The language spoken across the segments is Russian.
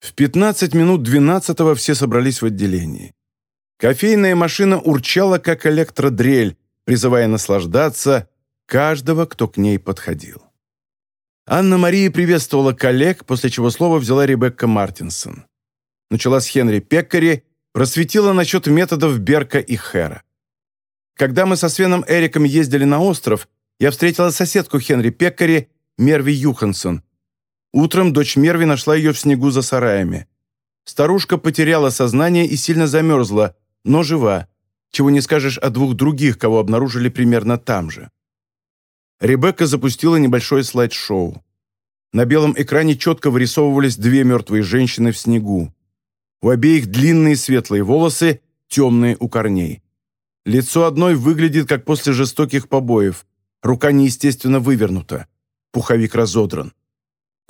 В 15 минут 12 все собрались в отделении. Кофейная машина урчала, как электродрель, призывая наслаждаться каждого, кто к ней подходил. Анна-Мария приветствовала коллег, после чего слово взяла Ребекка Мартинсон. Начала с Хенри Пеккари, просветила насчет методов Берка и Хэра. Когда мы со Свеном Эриком ездили на остров, я встретила соседку Хенри Пеккари, Мерви Юхансон. Утром дочь Мерви нашла ее в снегу за сараями. Старушка потеряла сознание и сильно замерзла, но жива, чего не скажешь о двух других, кого обнаружили примерно там же. Ребекка запустила небольшое слайд-шоу. На белом экране четко вырисовывались две мертвые женщины в снегу. У обеих длинные светлые волосы, темные у корней. Лицо одной выглядит, как после жестоких побоев. Рука неестественно вывернута. Пуховик разодран.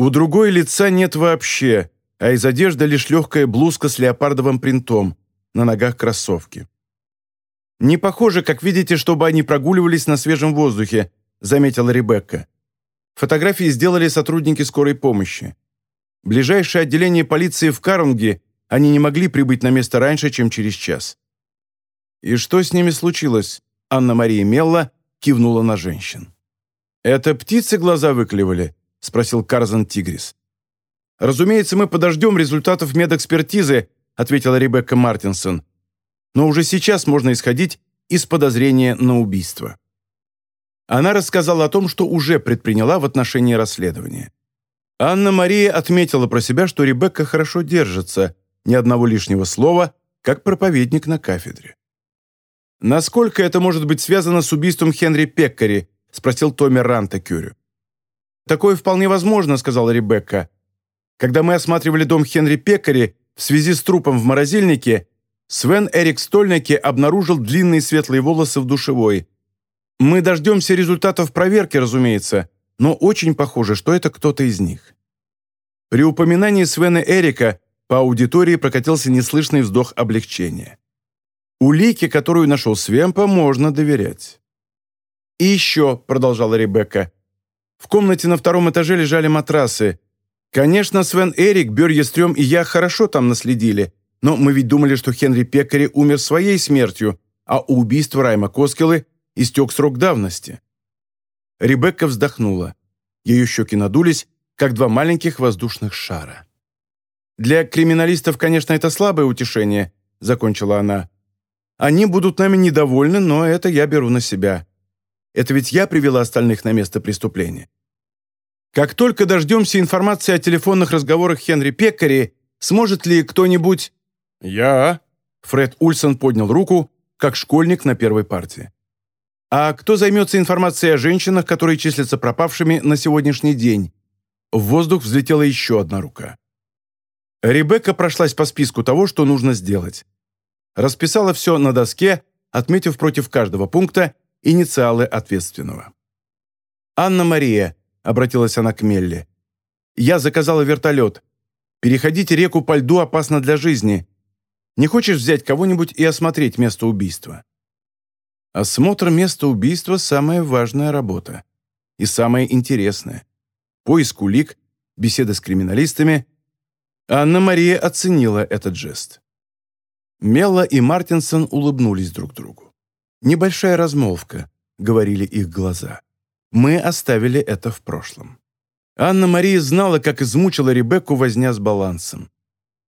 У другой лица нет вообще, а из одежды лишь легкая блузка с леопардовым принтом, на ногах кроссовки. Не похоже, как видите, чтобы они прогуливались на свежем воздухе, заметила Ребекка. Фотографии сделали сотрудники скорой помощи. Ближайшее отделение полиции в Карунге они не могли прибыть на место раньше, чем через час. «И что с ними случилось?» Анна-Мария Мелла кивнула на женщин. «Это птицы глаза выклевали?» – спросил Карзан Тигрис. «Разумеется, мы подождем результатов медэкспертизы», – ответила Ребекка Мартинсон. «Но уже сейчас можно исходить из подозрения на убийство». Она рассказала о том, что уже предприняла в отношении расследования. Анна-Мария отметила про себя, что Ребекка хорошо держится, ни одного лишнего слова, как проповедник на кафедре. «Насколько это может быть связано с убийством Хенри Пеккари?» – спросил Томми Ранта Кюрю. «Такое вполне возможно», – сказала Ребекка. «Когда мы осматривали дом Хенри Пеккари в связи с трупом в морозильнике, Свен Эрик Стольнике обнаружил длинные светлые волосы в душевой. Мы дождемся результатов проверки, разумеется, но очень похоже, что это кто-то из них. При упоминании Свена Эрика по аудитории прокатился неслышный вздох облегчения. Улике, которую нашел Свемпа, можно доверять. «И еще», — продолжала Ребекка, — «в комнате на втором этаже лежали матрасы. Конечно, Свен Эрик, Бёрьестрём и я хорошо там наследили, но мы ведь думали, что Хенри Пеккари умер своей смертью, а у убийства Райма Коскелы истек срок давности. Ребекка вздохнула. Ее щеки надулись, как два маленьких воздушных шара. «Для криминалистов, конечно, это слабое утешение», — закончила она. «Они будут нами недовольны, но это я беру на себя. Это ведь я привела остальных на место преступления. Как только дождемся информации о телефонных разговорах Хенри Пеккари, сможет ли кто-нибудь...» «Я...» Фред Ульсон поднял руку, как школьник на первой партии. А кто займется информацией о женщинах, которые числятся пропавшими на сегодняшний день? В воздух взлетела еще одна рука. Ребекка прошлась по списку того, что нужно сделать. Расписала все на доске, отметив против каждого пункта инициалы ответственного. «Анна-Мария», — обратилась она к Мелли, — «я заказала вертолет. Переходить реку по льду опасно для жизни. Не хочешь взять кого-нибудь и осмотреть место убийства?» Осмотр места убийства – самая важная работа. И самая интересная. Поиск улик, беседа с криминалистами. Анна-Мария оценила этот жест. Мелла и Мартинсон улыбнулись друг другу. «Небольшая размолвка», — говорили их глаза. «Мы оставили это в прошлом». Анна-Мария знала, как измучила Ребекку возня с балансом.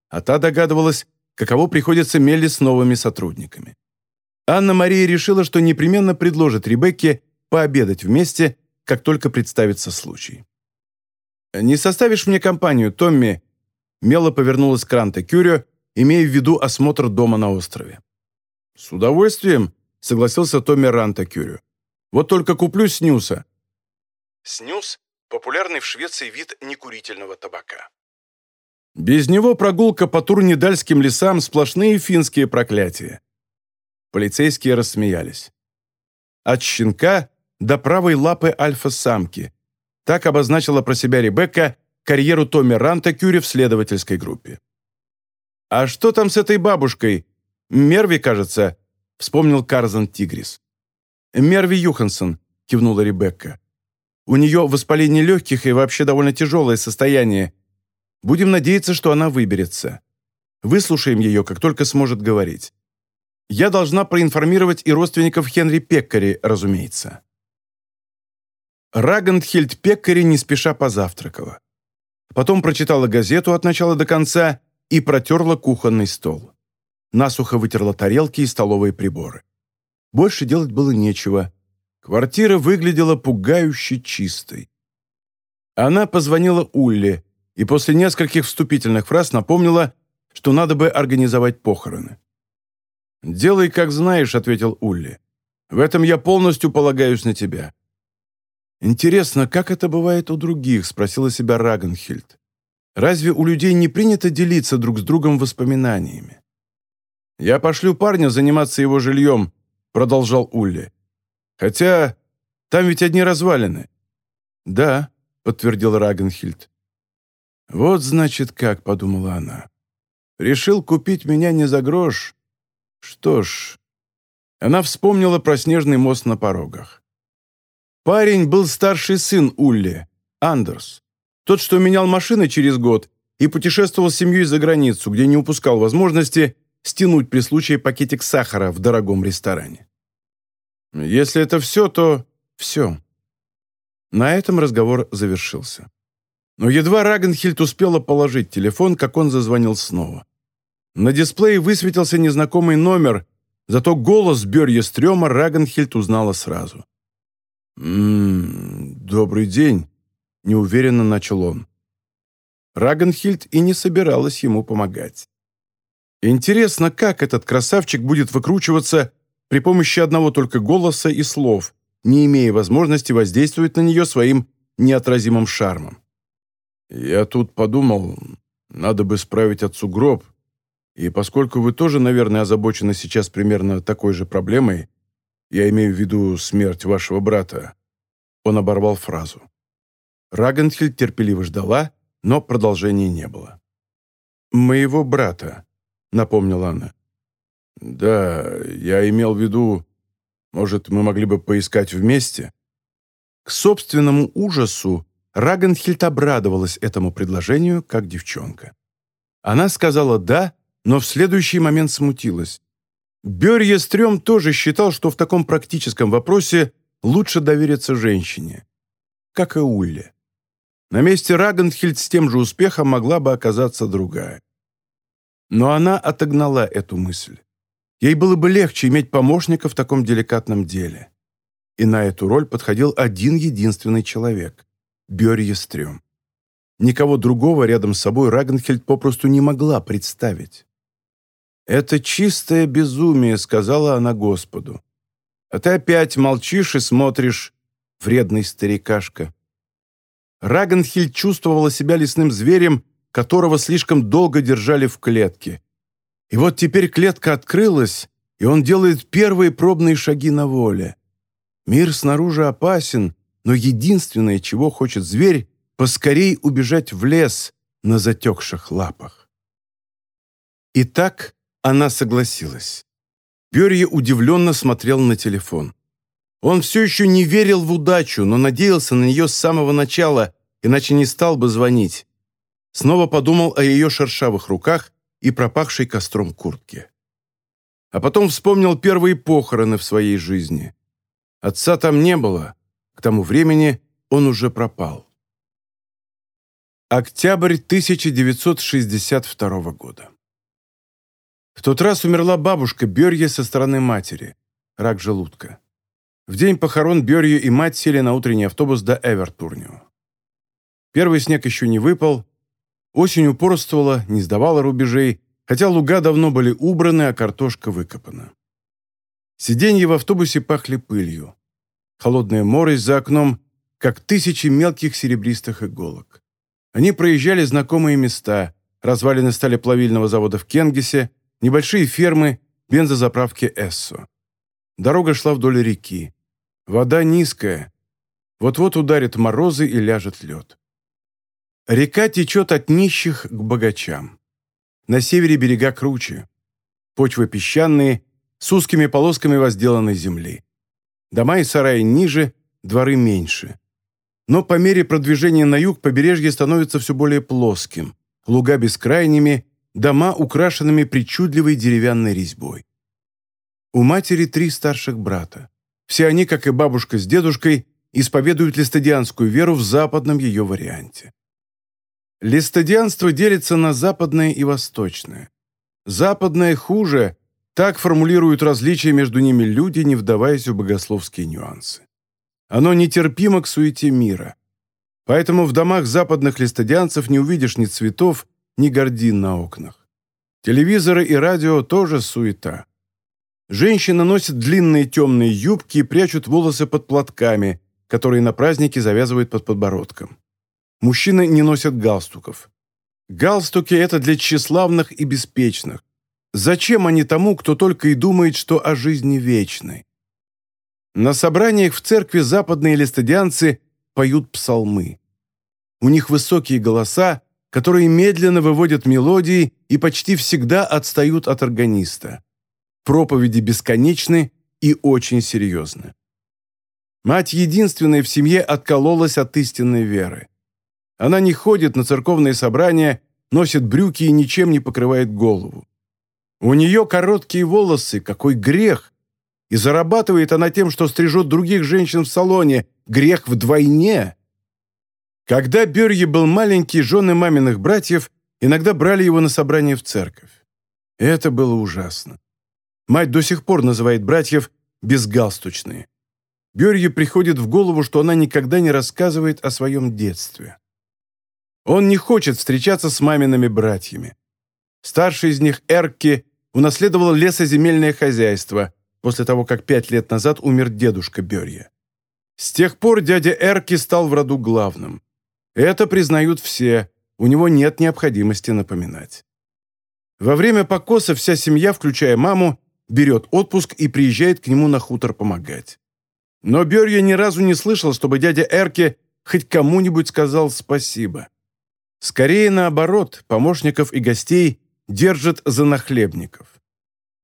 А та догадывалась, каково приходится Мелли с новыми сотрудниками. Анна-Мария решила, что непременно предложит Ребекке пообедать вместе, как только представится случай. «Не составишь мне компанию, Томми?» Мело повернулась к Ранте Кюрио, имея в виду осмотр дома на острове. «С удовольствием», — согласился Томми Ранта Кюрио. «Вот только куплю снюса». Снюс — популярный в Швеции вид некурительного табака. Без него прогулка по турнидальским лесам — сплошные финские проклятия. Полицейские рассмеялись. От щенка до правой лапы альфа-самки. Так обозначила про себя Ребекка карьеру Томми Ранта Кюри в следовательской группе. «А что там с этой бабушкой? Мерви, кажется», — вспомнил Карзан Тигрис. «Мерви Юхансон», — кивнула Ребекка. «У нее воспаление легких и вообще довольно тяжелое состояние. Будем надеяться, что она выберется. Выслушаем ее, как только сможет говорить. Я должна проинформировать и родственников Хенри Пеккари, разумеется». Рагандхильд Пеккари не спеша позавтракала. Потом прочитала газету от начала до конца и протерла кухонный стол. Насухо вытерла тарелки и столовые приборы. Больше делать было нечего. Квартира выглядела пугающе чистой. Она позвонила Улле и после нескольких вступительных фраз напомнила, что надо бы организовать похороны. «Делай, как знаешь», — ответил Улли. «В этом я полностью полагаюсь на тебя». «Интересно, как это бывает у других?» — спросила себя Рагенхильд. «Разве у людей не принято делиться друг с другом воспоминаниями?» «Я пошлю парня заниматься его жильем», — продолжал Улли. «Хотя там ведь одни развалины». «Да», — подтвердил Рагенхильд. «Вот, значит, как», — подумала она. «Решил купить меня не за грош. Что ж...» Она вспомнила про снежный мост на порогах. Парень был старший сын Улли, Андерс. Тот, что менял машины через год и путешествовал с семьей за границу, где не упускал возможности стянуть при случае пакетик сахара в дорогом ресторане. Если это все, то все. На этом разговор завершился. Но едва Рагенхильд успела положить телефон, как он зазвонил снова. На дисплее высветился незнакомый номер, зато голос Берье Стрёма Рагенхильд узнала сразу. «М-м, добрый день», — неуверенно начал он. Рагенхильд и не собиралась ему помогать. Интересно, как этот красавчик будет выкручиваться при помощи одного только голоса и слов, не имея возможности воздействовать на нее своим неотразимым шармом. «Я тут подумал, надо бы справить отцу гроб, и поскольку вы тоже, наверное, озабочены сейчас примерно такой же проблемой, я имею в виду смерть вашего брата». Он оборвал фразу. Рагенхельд терпеливо ждала, но продолжения не было. «Моего брата», — напомнила она. «Да, я имел в виду, может, мы могли бы поискать вместе?» К собственному ужасу Рагенхильд обрадовалась этому предложению, как девчонка. Она сказала «да», но в следующий момент смутилась. Берье Стрём тоже считал, что в таком практическом вопросе лучше довериться женщине. Как и Улле. На месте Рагенхильд с тем же успехом могла бы оказаться другая. Но она отогнала эту мысль. Ей было бы легче иметь помощника в таком деликатном деле. И на эту роль подходил один единственный человек – Берье Стрём. Никого другого рядом с собой Рагенхельд попросту не могла представить. «Это чистое безумие», — сказала она Господу. «А ты опять молчишь и смотришь, вредный старикашка». Рагенхильд чувствовала себя лесным зверем, которого слишком долго держали в клетке. И вот теперь клетка открылась, и он делает первые пробные шаги на воле. Мир снаружи опасен, но единственное, чего хочет зверь, поскорей убежать в лес на затекших лапах. Итак, она согласилась. Берье удивленно смотрел на телефон. Он все еще не верил в удачу, но надеялся на нее с самого начала, иначе не стал бы звонить. Снова подумал о ее шершавых руках и пропахшей костром куртке. А потом вспомнил первые похороны в своей жизни. Отца там не было. К тому времени он уже пропал. Октябрь 1962 года. В тот раз умерла бабушка Берье со стороны матери. Рак желудка. В день похорон Берье и мать сели на утренний автобус до Эвертурнио. Первый снег еще не выпал. Осень упорствовала, не сдавала рубежей, хотя луга давно были убраны, а картошка выкопана. Сиденья в автобусе пахли пылью. Холодная морось за окном, как тысячи мелких серебристых иголок. Они проезжали знакомые места, развалины стали плавильного завода в Кенгисе, Небольшие фермы, бензозаправки «Эссо». Дорога шла вдоль реки. Вода низкая. Вот-вот ударит морозы и ляжет лед. Река течет от нищих к богачам. На севере берега круче. Почвы песчаные, с узкими полосками возделанной земли. Дома и сараи ниже, дворы меньше. Но по мере продвижения на юг побережье становится все более плоским. луга бескрайними, дома, украшенными причудливой деревянной резьбой. У матери три старших брата. Все они, как и бабушка с дедушкой, исповедуют листодианскую веру в западном ее варианте. Листодианство делится на западное и восточное. Западное хуже, так формулируют различия между ними люди, не вдаваясь в богословские нюансы. Оно нетерпимо к суете мира. Поэтому в домах западных листодианцев не увидишь ни цветов, ни гордин на окнах. Телевизоры и радио тоже суета. Женщины носят длинные темные юбки и прячут волосы под платками, которые на празднике завязывают под подбородком. Мужчины не носят галстуков. Галстуки – это для тщеславных и беспечных. Зачем они тому, кто только и думает, что о жизни вечной? На собраниях в церкви западные листодианцы поют псалмы. У них высокие голоса, которые медленно выводят мелодии и почти всегда отстают от органиста. Проповеди бесконечны и очень серьезны. Мать единственная в семье откололась от истинной веры. Она не ходит на церковные собрания, носит брюки и ничем не покрывает голову. У нее короткие волосы, какой грех! И зарабатывает она тем, что стрижет других женщин в салоне. Грех вдвойне. Когда Берье был маленький, жены маминых братьев иногда брали его на собрание в церковь. Это было ужасно. Мать до сих пор называет братьев безгалстучные. Берье приходит в голову, что она никогда не рассказывает о своем детстве. Он не хочет встречаться с мамиными братьями. Старший из них, Эрки, унаследовал лесоземельное хозяйство после того, как пять лет назад умер дедушка Берья. С тех пор дядя Эрки стал в роду главным. Это признают все, у него нет необходимости напоминать. Во время покоса вся семья, включая маму, берет отпуск и приезжает к нему на хутор помогать. Но Берья ни разу не слышал, чтобы дядя Эрки хоть кому-нибудь сказал спасибо. Скорее наоборот, помощников и гостей держит за нахлебников.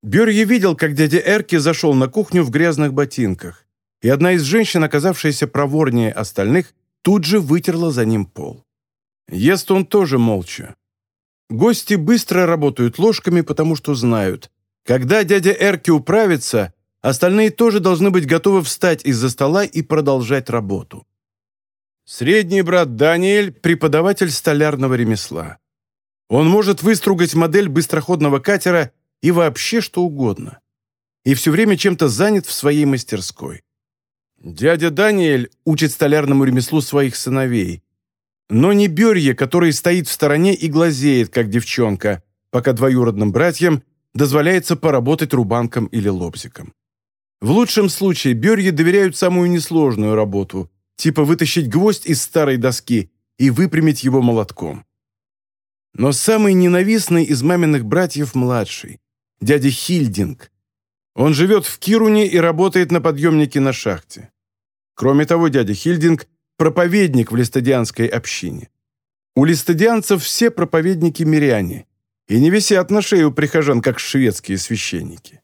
Берье видел, как дядя Эрки зашел на кухню в грязных ботинках, и одна из женщин, оказавшаяся проворнее остальных, тут же вытерла за ним пол. Ест он тоже молча. Гости быстро работают ложками, потому что знают, когда дядя Эрки управится, остальные тоже должны быть готовы встать из-за стола и продолжать работу. Средний брат Даниэль – преподаватель столярного ремесла. Он может выстругать модель быстроходного катера и вообще что угодно. И все время чем-то занят в своей мастерской. Дядя Даниэль учит столярному ремеслу своих сыновей. Но не Берье, который стоит в стороне и глазеет, как девчонка, пока двоюродным братьям дозволяется поработать рубанком или лобзиком. В лучшем случае Берье доверяют самую несложную работу, типа вытащить гвоздь из старой доски и выпрямить его молотком. Но самый ненавистный из маминых братьев младший, дядя Хильдинг. Он живет в Кируне и работает на подъемнике на шахте. Кроме того, дядя Хильдинг – проповедник в листодианской общине. У листодианцев все проповедники миряне и не висят на у прихожан, как шведские священники.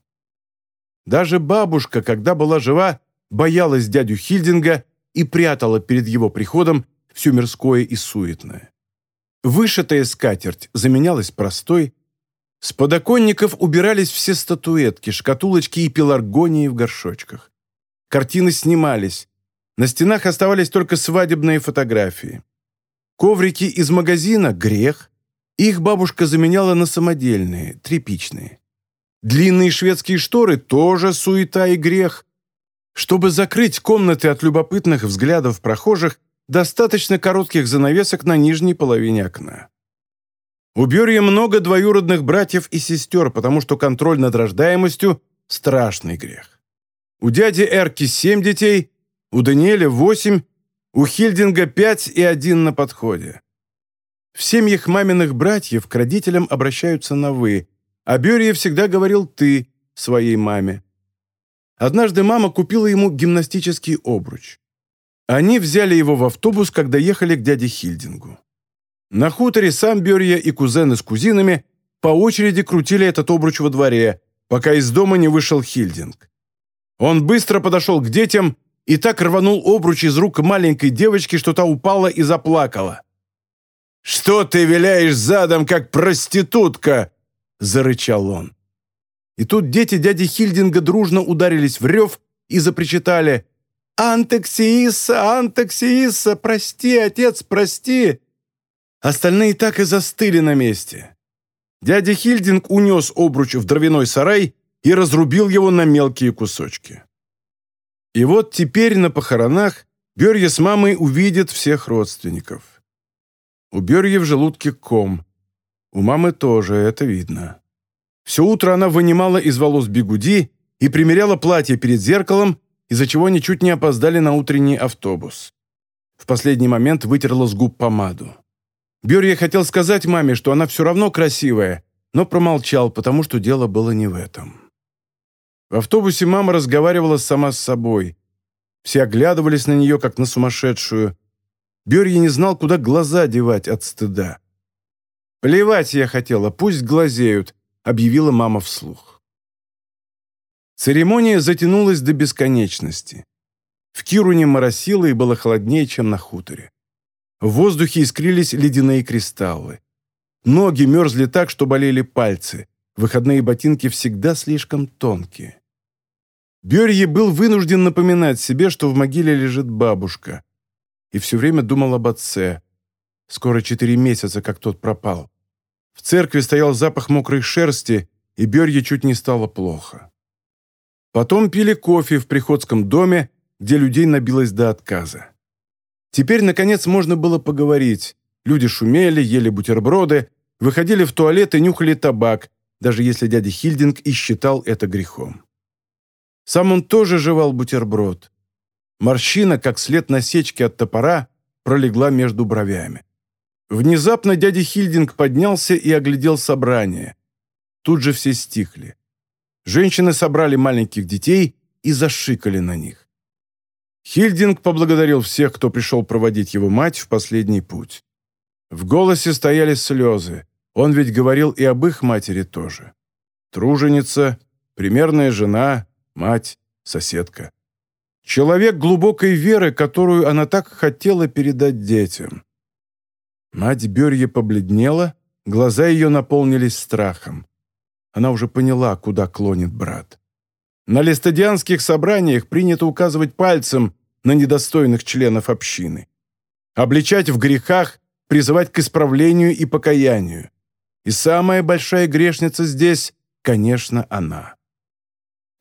Даже бабушка, когда была жива, боялась дядю Хильдинга и прятала перед его приходом все мирское и суетное. Вышитая скатерть заменялась простой. С подоконников убирались все статуэтки, шкатулочки и пеларгонии в горшочках. Картины снимались. На стенах оставались только свадебные фотографии. Коврики из магазина – грех. Их бабушка заменяла на самодельные, тряпичные. Длинные шведские шторы – тоже суета и грех. Чтобы закрыть комнаты от любопытных взглядов прохожих, достаточно коротких занавесок на нижней половине окна. У Берья много двоюродных братьев и сестер, потому что контроль над рождаемостью – страшный грех. У дяди Эрки семь детей, у Даниэля восемь, у Хильдинга пять и один на подходе. В семьях маминых братьев к родителям обращаются на «вы», а Берия всегда говорил «ты» своей маме. Однажды мама купила ему гимнастический обруч. Они взяли его в автобус, когда ехали к дяде Хильдингу. На хуторе сам Берья и кузены с кузинами по очереди крутили этот обруч во дворе, пока из дома не вышел Хильдинг. Он быстро подошел к детям и так рванул обруч из рук маленькой девочки, что та упала и заплакала. «Что ты виляешь задом, как проститутка?» — зарычал он. И тут дети дяди Хильдинга дружно ударились в рев и запричитали «Антексииса, Антексииса, прости, отец, прости!» Остальные так и застыли на месте. Дядя Хильдинг унес обруч в дровяной сарай и разрубил его на мелкие кусочки. И вот теперь на похоронах Берья с мамой увидят всех родственников. У Берьи в желудке ком. У мамы тоже, это видно. Все утро она вынимала из волос бигуди и примеряла платье перед зеркалом, из-за чего ничуть не опоздали на утренний автобус. В последний момент вытерла с губ помаду. Берья хотел сказать маме, что она все равно красивая, но промолчал, потому что дело было не в этом. В автобусе мама разговаривала сама с собой. Все оглядывались на нее, как на сумасшедшую. Берья не знал, куда глаза девать от стыда. «Плевать я хотела, пусть глазеют», — объявила мама вслух. Церемония затянулась до бесконечности. В Кируне моросило и было холоднее, чем на хуторе. В воздухе искрились ледяные кристаллы. Ноги мерзли так, что болели пальцы. Выходные ботинки всегда слишком тонкие. Берье был вынужден напоминать себе, что в могиле лежит бабушка. И все время думал об отце. Скоро четыре месяца, как тот пропал. В церкви стоял запах мокрой шерсти, и Берье чуть не стало плохо. Потом пили кофе в приходском доме, где людей набилось до отказа. Теперь, наконец, можно было поговорить. Люди шумели, ели бутерброды, выходили в туалет и нюхали табак, даже если дядя Хильдинг и считал это грехом. Сам он тоже жевал бутерброд. Морщина, как след насечки от топора, пролегла между бровями. Внезапно дядя Хильдинг поднялся и оглядел собрание. Тут же все стихли. Женщины собрали маленьких детей и зашикали на них. Хильдинг поблагодарил всех, кто пришел проводить его мать в последний путь. В голосе стояли слезы. Он ведь говорил и об их матери тоже. Труженица, примерная жена, мать, соседка. Человек глубокой веры, которую она так хотела передать детям. Мать Берье побледнела, глаза ее наполнились страхом. Она уже поняла, куда клонит брат. На листодианских собраниях принято указывать пальцем на недостойных членов общины. Обличать в грехах, призывать к исправлению и покаянию. И самая большая грешница здесь, конечно, она.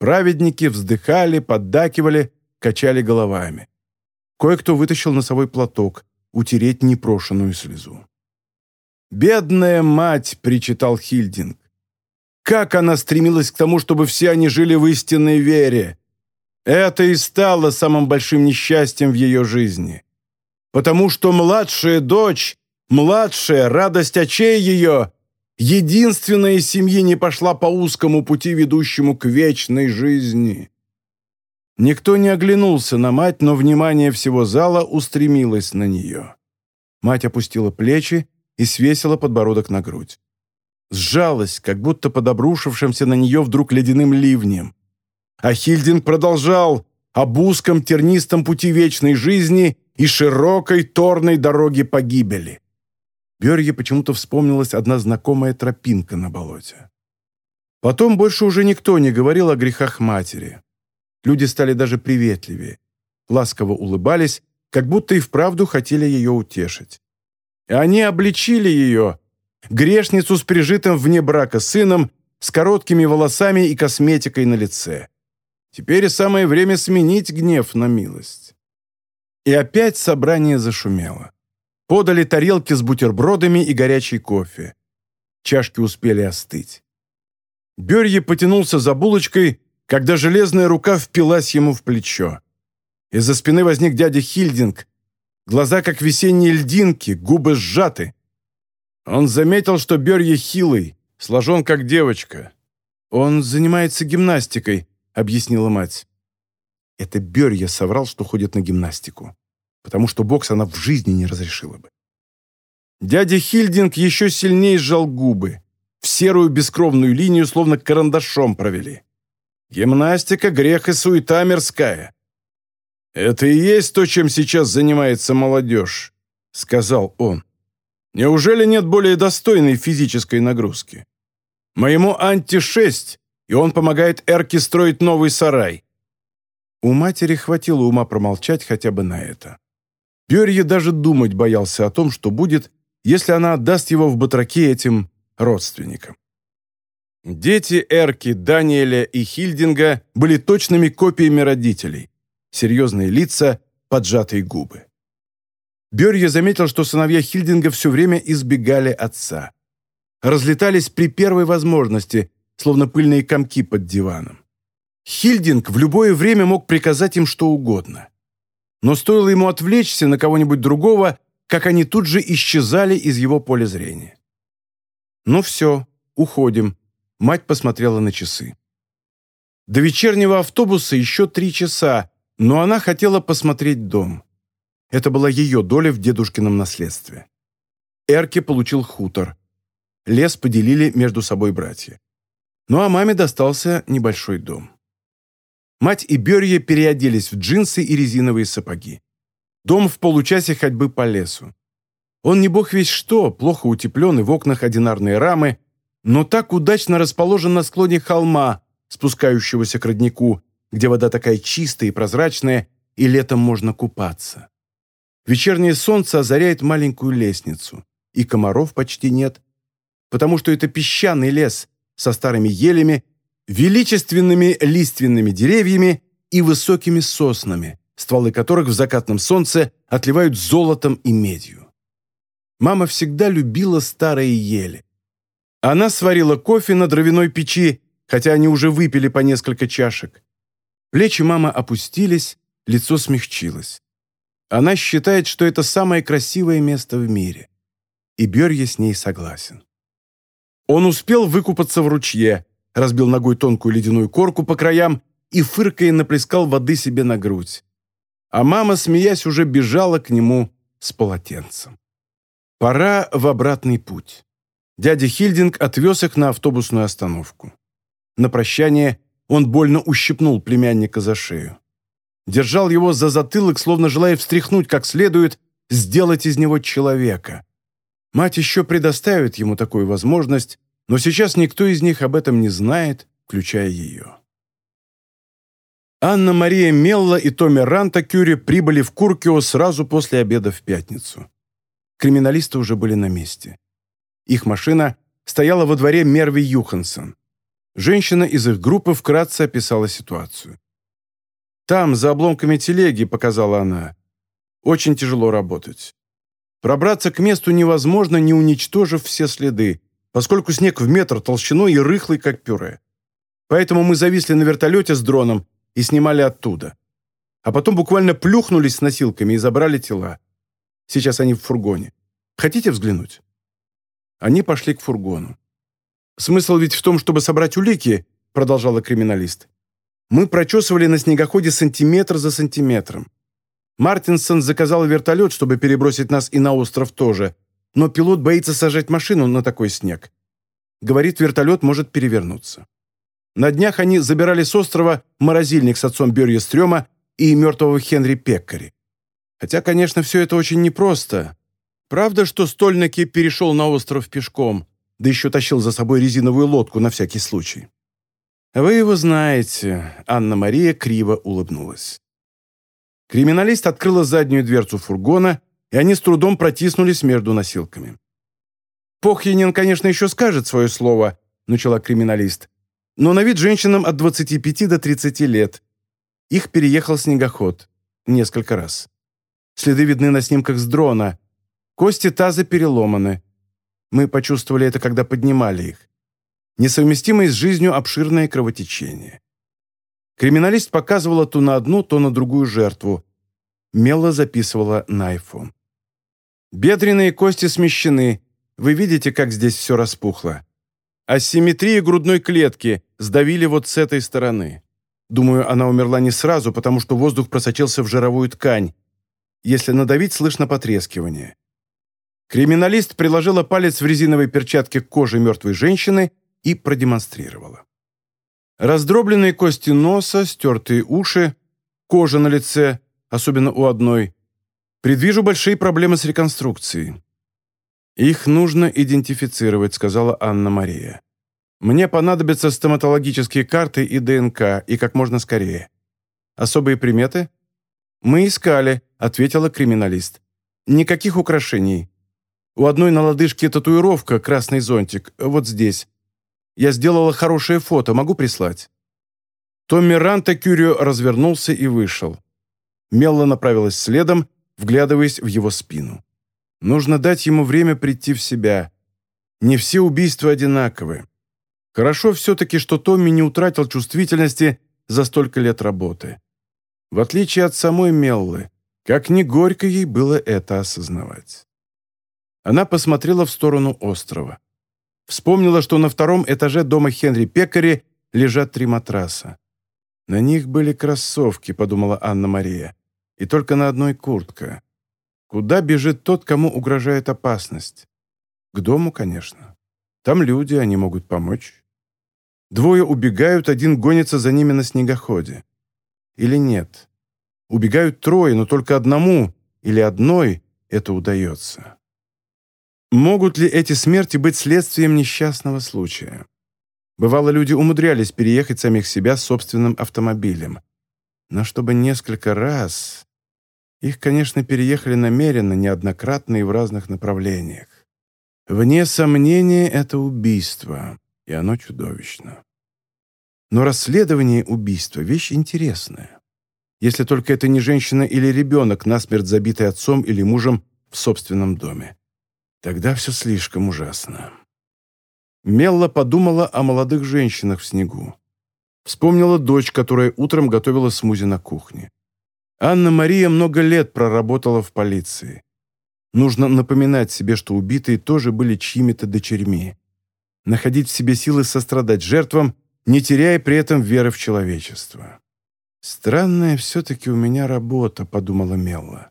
Праведники вздыхали, поддакивали, качали головами. Кое-кто вытащил носовой платок, утереть непрошенную слезу. «Бедная мать!» — причитал Хильдинг. «Как она стремилась к тому, чтобы все они жили в истинной вере! Это и стало самым большим несчастьем в ее жизни. Потому что младшая дочь, младшая, радость очей ее, единственная из семьи не пошла по узкому пути, ведущему к вечной жизни. Никто не оглянулся на мать, но внимание всего зала устремилось на нее. Мать опустила плечи и свесила подбородок на грудь. Сжалась, как будто под обрушившимся на нее вдруг ледяным ливнем. А Хильдинг продолжал об узком тернистом пути вечной жизни и широкой торной дороге погибели. Берге почему-то вспомнилась одна знакомая тропинка на болоте. Потом больше уже никто не говорил о грехах матери. Люди стали даже приветливее, ласково улыбались, как будто и вправду хотели ее утешить. Они обличили ее, грешницу с прижитым вне брака сыном, с короткими волосами и косметикой на лице. Теперь самое время сменить гнев на милость. И опять собрание зашумело. Подали тарелки с бутербродами и горячий кофе. Чашки успели остыть. Берье потянулся за булочкой, когда железная рука впилась ему в плечо. Из-за спины возник дядя Хильдинг. Глаза, как весенние льдинки, губы сжаты. Он заметил, что Берье хилый, сложен, как девочка. «Он занимается гимнастикой», — объяснила мать. Это Берье соврал, что ходит на гимнастику потому что бокс она в жизни не разрешила бы. Дядя Хильдинг еще сильнее сжал губы. В серую бескровную линию словно карандашом провели. Гимнастика, грех и суета мирская. «Это и есть то, чем сейчас занимается молодежь», — сказал он. Неужели нет более достойной физической нагрузки? Моему Анти-6, и он помогает Эрке строить новый сарай. У матери хватило ума промолчать хотя бы на это. Берье даже думать боялся о том, что будет, если она отдаст его в батраке этим родственникам. Дети Эрки, Даниэля и Хильдинга были точными копиями родителей. Серьезные лица, поджатые губы. Берье заметил, что сыновья Хильдинга все время избегали отца. Разлетались при первой возможности, словно пыльные комки под диваном. Хильдинг в любое время мог приказать им что угодно. Но стоило ему отвлечься на кого-нибудь другого, как они тут же исчезали из его поля зрения. «Ну все, уходим», — мать посмотрела на часы. До вечернего автобуса еще три часа, но она хотела посмотреть дом. Это была ее доля в дедушкином наследстве. Эрке получил хутор. Лес поделили между собой братья. Ну а маме достался небольшой дом. Мать и Берье переоделись в джинсы и резиновые сапоги. Дом в получасе ходьбы по лесу. Он не бог весь что, плохо утеплен и в окнах одинарные рамы, но так удачно расположен на склоне холма, спускающегося к роднику, где вода такая чистая и прозрачная, и летом можно купаться. Вечернее солнце озаряет маленькую лестницу, и комаров почти нет, потому что это песчаный лес со старыми елями, величественными лиственными деревьями и высокими соснами, стволы которых в закатном солнце отливают золотом и медью. Мама всегда любила старые ели. Она сварила кофе на дровяной печи, хотя они уже выпили по несколько чашек. Плечи мамы опустились, лицо смягчилось. Она считает, что это самое красивое место в мире. И Берье с ней согласен. Он успел выкупаться в ручье, разбил ногой тонкую ледяную корку по краям и, фыркая, наплескал воды себе на грудь. А мама, смеясь, уже бежала к нему с полотенцем. Пора в обратный путь. Дядя Хильдинг отвез их на автобусную остановку. На прощание он больно ущипнул племянника за шею. Держал его за затылок, словно желая встряхнуть как следует, сделать из него человека. Мать еще предоставит ему такую возможность, но сейчас никто из них об этом не знает, включая ее. Анна-Мария Мелла и Томми Ранта-Кюри прибыли в Куркио сразу после обеда в пятницу. Криминалисты уже были на месте. Их машина стояла во дворе Мерви Юхансон. Женщина из их группы вкратце описала ситуацию. «Там, за обломками телеги», — показала она. «Очень тяжело работать. Пробраться к месту невозможно, не уничтожив все следы, поскольку снег в метр толщиной и рыхлый, как пюре. Поэтому мы зависли на вертолете с дроном и снимали оттуда. А потом буквально плюхнулись с носилками и забрали тела. Сейчас они в фургоне. Хотите взглянуть?» Они пошли к фургону. «Смысл ведь в том, чтобы собрать улики», — продолжала криминалист. «Мы прочесывали на снегоходе сантиметр за сантиметром. Мартинсон заказал вертолет, чтобы перебросить нас и на остров тоже, но пилот боится сажать машину на такой снег. Говорит, вертолет может перевернуться. На днях они забирали с острова морозильник с отцом Берья Стрёма и мертвого Хенри Пеккари. Хотя, конечно, все это очень непросто. Правда, что Стольники перешел на остров пешком, да еще тащил за собой резиновую лодку на всякий случай. «Вы его знаете», — Анна-Мария криво улыбнулась. Криминалист открыла заднюю дверцу фургона, и они с трудом протиснулись между носилками. «Похьянин, конечно, еще скажет свое слово», — начала криминалист, «но на вид женщинам от 25 до 30 лет. Их переехал снегоход. Несколько раз. Следы видны на снимках с дрона. Кости таза переломаны. Мы почувствовали это, когда поднимали их. Несовместимое с жизнью обширное кровотечение. Криминалист показывала то на одну, то на другую жертву. Мелла записывала на iPhone. Бедренные кости смещены. Вы видите, как здесь все распухло. Асимметрия грудной клетки сдавили вот с этой стороны. Думаю, она умерла не сразу, потому что воздух просочился в жировую ткань. Если надавить, слышно потрескивание. Криминалист приложила палец в резиновой перчатке к коже мертвой женщины и продемонстрировала. Раздробленные кости носа, стертые уши, кожа на лице, особенно у одной. Предвижу большие проблемы с реконструкцией. «Их нужно идентифицировать», — сказала Анна-Мария. «Мне понадобятся стоматологические карты и ДНК, и как можно скорее. Особые приметы?» «Мы искали», — ответила криминалист. «Никаких украшений. У одной на лодыжке татуировка, красный зонтик, вот здесь. Я сделала хорошее фото, могу прислать?» Томми Ранта Кюрио развернулся и вышел. Мелла направилась следом, вглядываясь в его спину. Нужно дать ему время прийти в себя. Не все убийства одинаковы. Хорошо все-таки, что Томми не утратил чувствительности за столько лет работы. В отличие от самой Меллы, как ни горько ей было это осознавать. Она посмотрела в сторону острова. Вспомнила, что на втором этаже дома Хенри Пекари лежат три матраса. «На них были кроссовки», — подумала Анна-Мария, «и только на одной куртка. Куда бежит тот, кому угрожает опасность? К дому, конечно. Там люди, они могут помочь. Двое убегают, один гонится за ними на снегоходе. Или нет? Убегают трое, но только одному или одной это удается. Могут ли эти смерти быть следствием несчастного случая? Бывало, люди умудрялись переехать самих себя собственным автомобилем. Но чтобы несколько раз... Их, конечно, переехали намеренно, неоднократно и в разных направлениях. Вне сомнения, это убийство, и оно чудовищно. Но расследование убийства — вещь интересная. Если только это не женщина или ребенок, насмерть забитый отцом или мужем в собственном доме. Тогда все слишком ужасно. Мелла подумала о молодых женщинах в снегу. Вспомнила дочь, которая утром готовила смузи на кухне. Анна-Мария много лет проработала в полиции. Нужно напоминать себе, что убитые тоже были чьими-то дочерьми. Находить в себе силы сострадать жертвам, не теряя при этом веры в человечество. «Странная все-таки у меня работа», — подумала Мелла.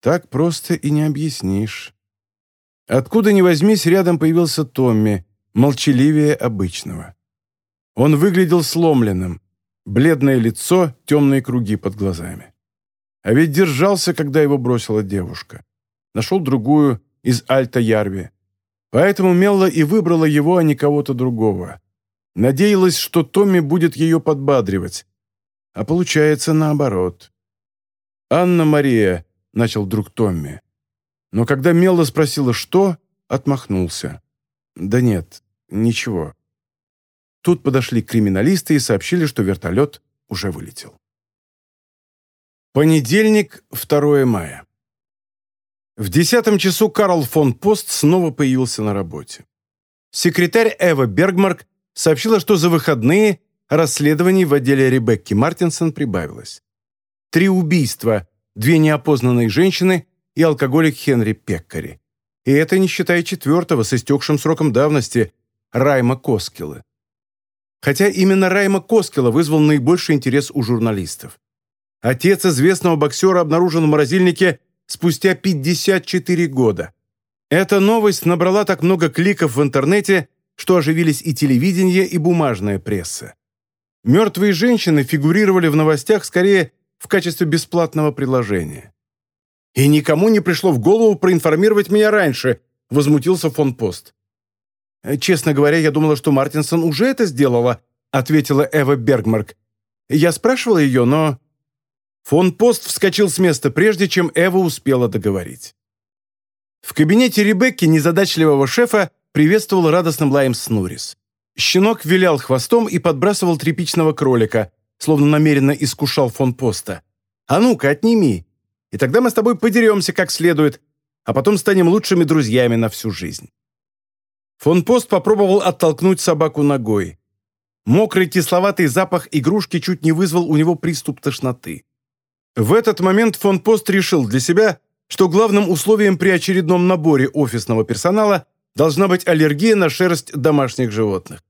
«Так просто и не объяснишь». Откуда ни возьмись, рядом появился Томми, молчаливее обычного. Он выглядел сломленным, бледное лицо, темные круги под глазами. А ведь держался, когда его бросила девушка. Нашел другую из Альта-Ярви. Поэтому Мелла и выбрала его, а не кого-то другого. Надеялась, что Томми будет ее подбадривать. А получается наоборот. «Анна-Мария», — начал друг Томми, но когда Мелла спросила «что?», отмахнулся. «Да нет, ничего». Тут подошли криминалисты и сообщили, что вертолет уже вылетел. Понедельник, 2 мая. В десятом часу Карл фон Пост снова появился на работе. Секретарь Эва Бергмарк сообщила, что за выходные расследований в отделе Ребекки Мартинсон прибавилось. Три убийства, две неопознанные женщины и алкоголик Хенри Пеккари. И это не считая четвертого с истекшим сроком давности Райма Коскилы. Хотя именно Райма Коскила вызвал наибольший интерес у журналистов. Отец известного боксера обнаружен в морозильнике спустя 54 года. Эта новость набрала так много кликов в интернете, что оживились и телевидение, и бумажная пресса. Мертвые женщины фигурировали в новостях скорее в качестве бесплатного приложения. «И никому не пришло в голову проинформировать меня раньше», — возмутился фон Пост. «Честно говоря, я думала, что Мартинсон уже это сделала», — ответила Эва Бергмарк. «Я спрашивала ее, но...» Фон Пост вскочил с места, прежде чем Эва успела договорить. В кабинете Ребекки незадачливого шефа приветствовал радостным лаем Снурис. Щенок вилял хвостом и подбрасывал тряпичного кролика, словно намеренно искушал фон Поста. «А ну-ка, отними!» И тогда мы с тобой подеремся как следует, а потом станем лучшими друзьями на всю жизнь». Фон Пост попробовал оттолкнуть собаку ногой. Мокрый кисловатый запах игрушки чуть не вызвал у него приступ тошноты. В этот момент фон Пост решил для себя, что главным условием при очередном наборе офисного персонала должна быть аллергия на шерсть домашних животных.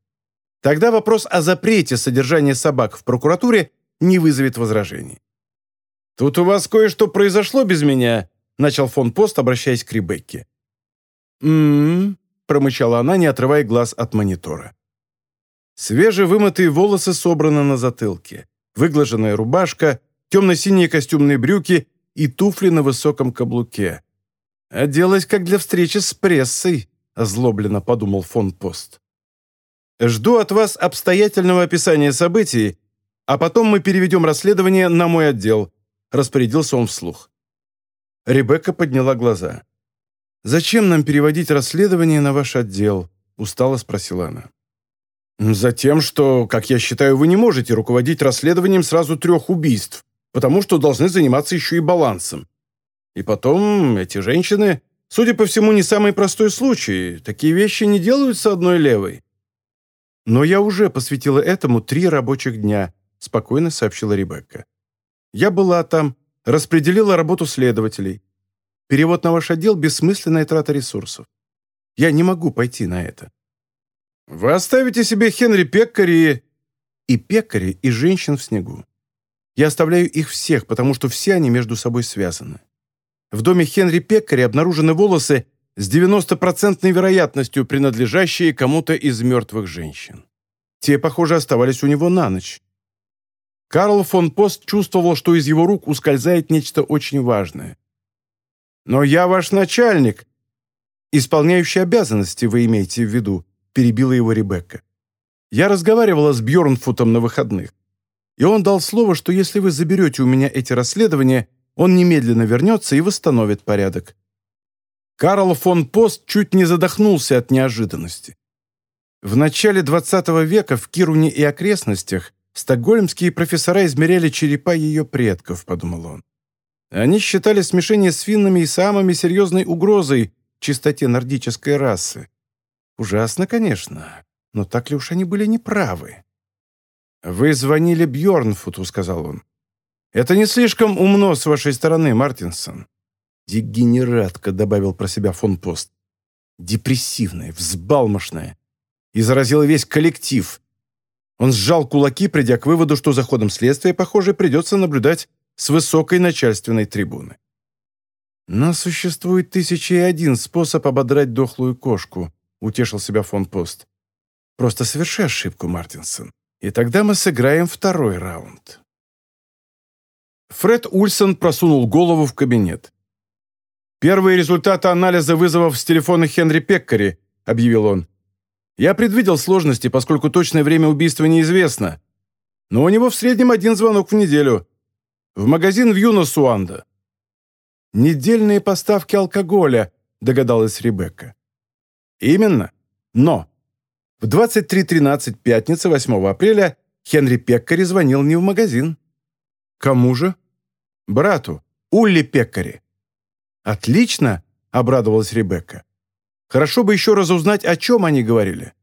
Тогда вопрос о запрете содержания собак в прокуратуре не вызовет возражений. «Тут у вас кое-что произошло без меня», — начал фон Пост, обращаясь к Ребекке. «М-м-м», промычала она, не отрывая глаз от монитора. Свежевымытые волосы собраны на затылке, выглаженная рубашка, темно-синие костюмные брюки и туфли на высоком каблуке. «Оделась, как для встречи с прессой», — озлобленно подумал фон Пост. «Жду от вас обстоятельного описания событий, а потом мы переведем расследование на мой отдел», — распорядился он вслух. Ребекка подняла глаза. «Зачем нам переводить расследование на ваш отдел?» — устало спросила она. «Затем, что, как я считаю, вы не можете руководить расследованием сразу трех убийств, потому что должны заниматься еще и балансом. И потом, эти женщины, судя по всему, не самый простой случай. Такие вещи не делаются одной левой». «Но я уже посвятила этому три рабочих дня», — спокойно сообщила Ребекка. «Я была там, распределила работу следователей. Перевод на ваш отдел – бессмысленная трата ресурсов. Я не могу пойти на это. Вы оставите себе Хенри Пеккари и Пеккари, и женщин в снегу. Я оставляю их всех, потому что все они между собой связаны. В доме Хенри Пеккари обнаружены волосы с 90% вероятностью, принадлежащие кому-то из мертвых женщин. Те, похоже, оставались у него на ночь. Карл фон Пост чувствовал, что из его рук ускользает нечто очень важное. «Но я ваш начальник», «Исполняющий обязанности вы имеете в виду», – перебила его Ребекка. «Я разговаривала с Бьорнфутом на выходных, и он дал слово, что если вы заберете у меня эти расследования, он немедленно вернется и восстановит порядок». Карл фон Пост чуть не задохнулся от неожиданности. В начале XX века в Кируне и окрестностях стокгольмские профессора измеряли черепа ее предков, подумал он. Они считали смешение с финнами и самыми серьезной угрозой чистоте нордической расы. Ужасно, конечно, но так ли уж они были неправы? «Вы звонили Бьорнфуту», — сказал он. «Это не слишком умно с вашей стороны, Мартинсон». «Дегенератка», — добавил про себя фон Пост. «Депрессивная, взбалмошная». И заразила весь коллектив. Он сжал кулаки, придя к выводу, что за ходом следствия, похоже, придется наблюдать с высокой начальственной трибуны. «Но существует тысяча и один способ ободрать дохлую кошку», — утешил себя фон Пост. «Просто соверши ошибку, Мартинсон, и тогда мы сыграем второй раунд». Фред Ульсон просунул голову в кабинет. «Первые результаты анализа вызовов с телефона Хенри Пеккари», — объявил он. «Я предвидел сложности, поскольку точное время убийства неизвестно. Но у него в среднем один звонок в неделю. В магазин в Юносуанда. «Недельные поставки алкоголя», — догадалась Ребекка. «Именно. Но в 23.13 пятницы 8 апреля Хенри Пеккари звонил не в магазин. Кому же? Брату, Улли Пеккари. «Отлично!» — обрадовалась Ребекка. «Хорошо бы еще разузнать, о чем они говорили».